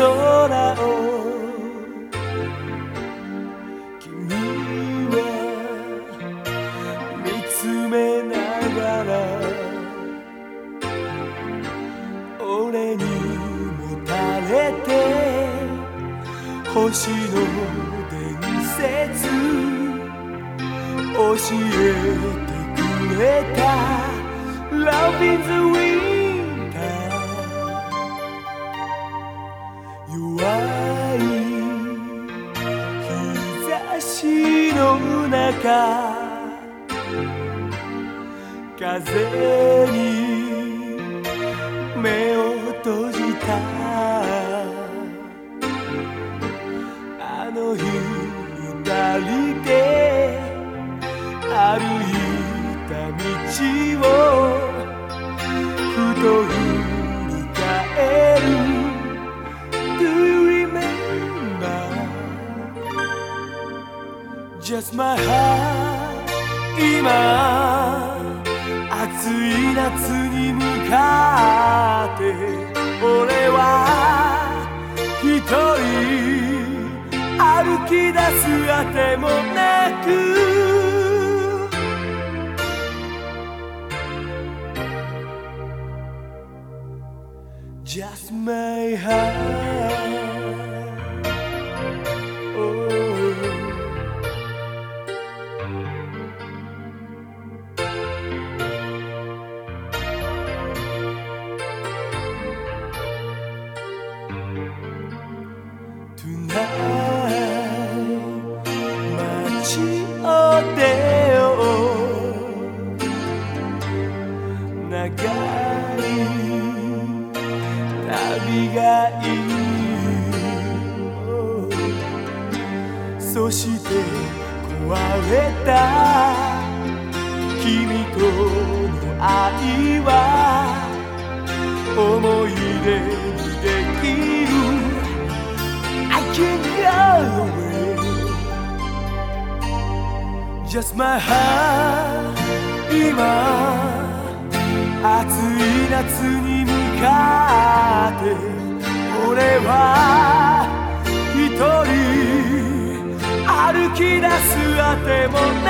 空を君は見つめながら俺にもたれて星の伝説教えてくれた Love in the winter しの中風に目を閉じた。あの日二人で歩いた道をふと Just my heart. 今暑い夏に向かって俺は一人歩き出すあてもなく。Just my heart. を出よ長い旅がいいそして壊れた君との愛は思い出にできる。Just my heart. 今暑い夏に向かって俺は一人歩き出すあてもない。